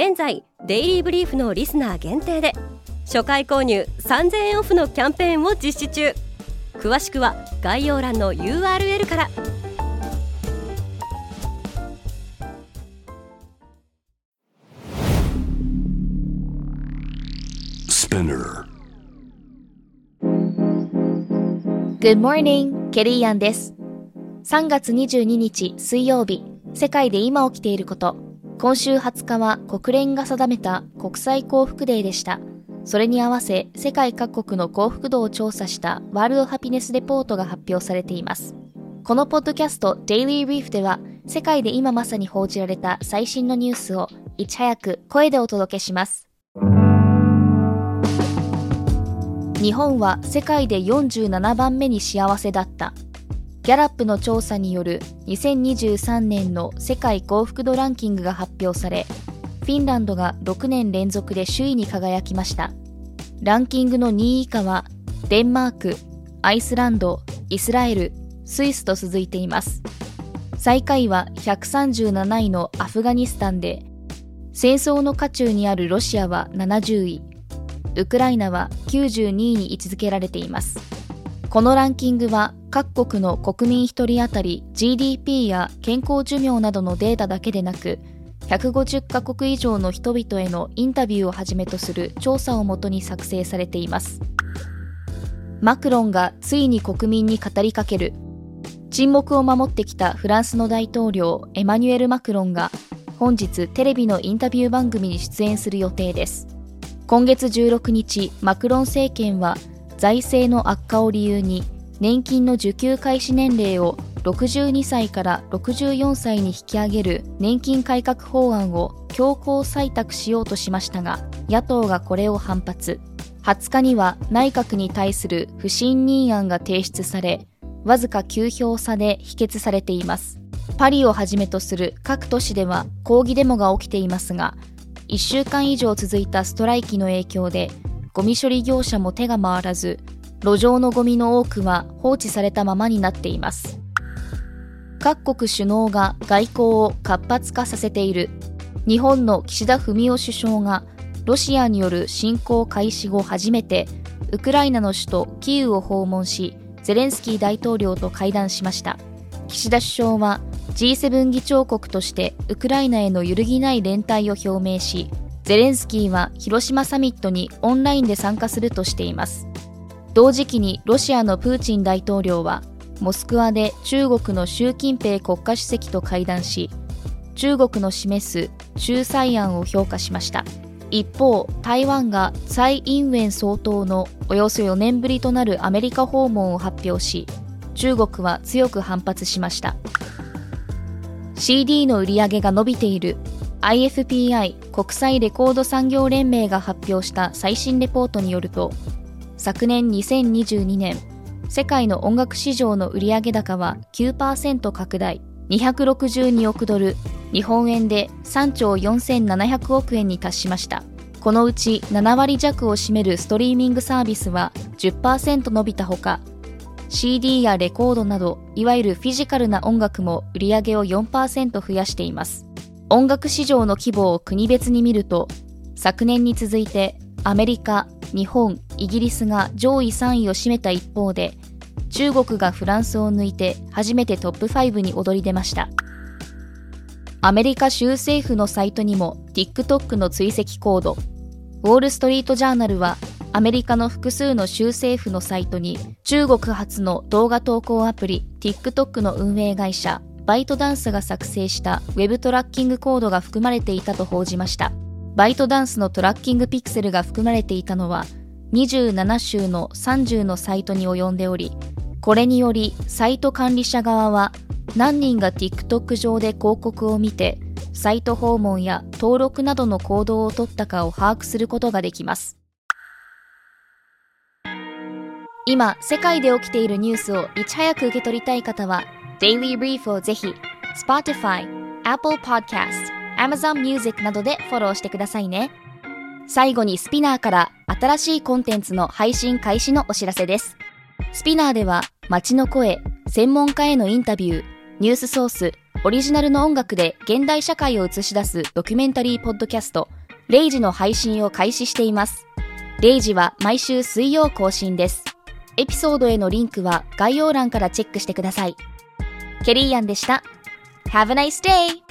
現在デイリーブリーフのリスナー限定で初回購入3000円オフのキャンペーンを実施中詳しくは概要欄の URL から Good morning! ケリーアンです。3月22日水曜日、世界で今起きていること。今週20日は国連が定めた国際幸福デーでした。それに合わせ世界各国の幸福度を調査したワールドハピネスレポートが発表されています。このポッドキャスト Daily Reef では世界で今まさに報じられた最新のニュースをいち早く声でお届けします。日本は世界で47番目に幸せだった。ギャラップの調査による2023年の世界幸福度ランキングが発表され、フィンランドが6年連続で首位に輝きました。ランキングの2位以下は、デンマーク、アイスランド、イスラエル、スイスと続いています。最下位は137位のアフガニスタンで、戦争の渦中にあるロシアは70位、ウクライナは92位に位置づけられています。このランキングは各国の国民1人当たり GDP や健康寿命などのデータだけでなく、150カ国以上の人々へのインタビューをはじめとする調査をもとに作成されています。マクロンがついに国民に語りかける。沈黙を守ってきたフランスの大統領エマニュエル・マクロンが本日テレビのインタビュー番組に出演する予定です。今月16日、マクロン政権は財政の悪化を理由に年金の受給開始年齢を62歳から64歳に引き上げる年金改革法案を強行採択しようとしましたが野党がこれを反発。20日には内閣に対する不信任案が提出されわずか9票差で否決されています。パリをはじめとする各都市では抗議デモが起きていますが1週間以上続いたストライキの影響で、ゴミ処理業者も手が回らず、路上のゴミの多くは放置されたままになっています。各国首脳が外交を活発化させている。日本の岸田文雄首相が、ロシアによる侵攻開始後初めて、ウクライナの首都キーウを訪問し、ゼレンスキー大統領と会談しました。岸田首相は G7 議長国としてウクライナへの揺るぎない連帯を表明し、ゼレンスキーは広島サミットにオンラインで参加するとしています。同時期にロシアのプーチン大統領は、モスクワで中国の習近平国家主席と会談し、中国の示す仲裁案を評価しました。一方、台湾が蔡英文総統のおよそ4年ぶりとなるアメリカ訪問を発表し、中国は強く反発しました。CD の売り上げが伸びている IFPI 国際レコード産業連盟が発表した最新レポートによると昨年2022年世界の音楽市場の売上高は9%拡大262億ドル日本円で3兆4700億円に達しましたこのうち7割弱を占めるストリーミングサービスは10%伸びたほか CD やレコードなど、いわゆるフィジカルな音楽も売り上げを4%増やしています。音楽市場の規模を国別に見ると、昨年に続いてアメリカ、日本、イギリスが上位3位を占めた一方で、中国がフランスを抜いて初めてトップ5に躍り出ました。アメリカ州政府のサイトにも TikTok の追跡コード、ウォール・ストリート・ジャーナルはアメリカの複数の州政府のサイトに中国発の動画投稿アプリ TikTok の運営会社バイトダンスが作成したウェブトラッキングコードが含まれていたと報じました。バイトダンスのトラッキングピクセルが含まれていたのは27州の30のサイトに及んでおり、これによりサイト管理者側は何人が TikTok 上で広告を見て、サイト訪問や登録などの行動をとったかを把握することができます。今、世界で起きているニュースをいち早く受け取りたい方は、Daily Brief をぜひ、Spotify、Apple Podcast、Amazon Music などでフォローしてくださいね。最後にスピナーから新しいコンテンツの配信開始のお知らせです。スピナーでは街の声、専門家へのインタビュー、ニュースソース、オリジナルの音楽で現代社会を映し出すドキュメンタリーポッドキャスト、レイジの配信を開始しています。レイジは毎週水曜更新です。エピソードへのリンクは概要欄からチェックしてください。ケリーアンでした。Have a nice day!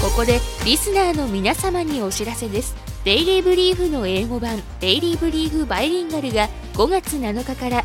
ここでリスナーの皆様にお知らせです Daily Brief の英語版 Daily Brief バイリンガルが5月7日から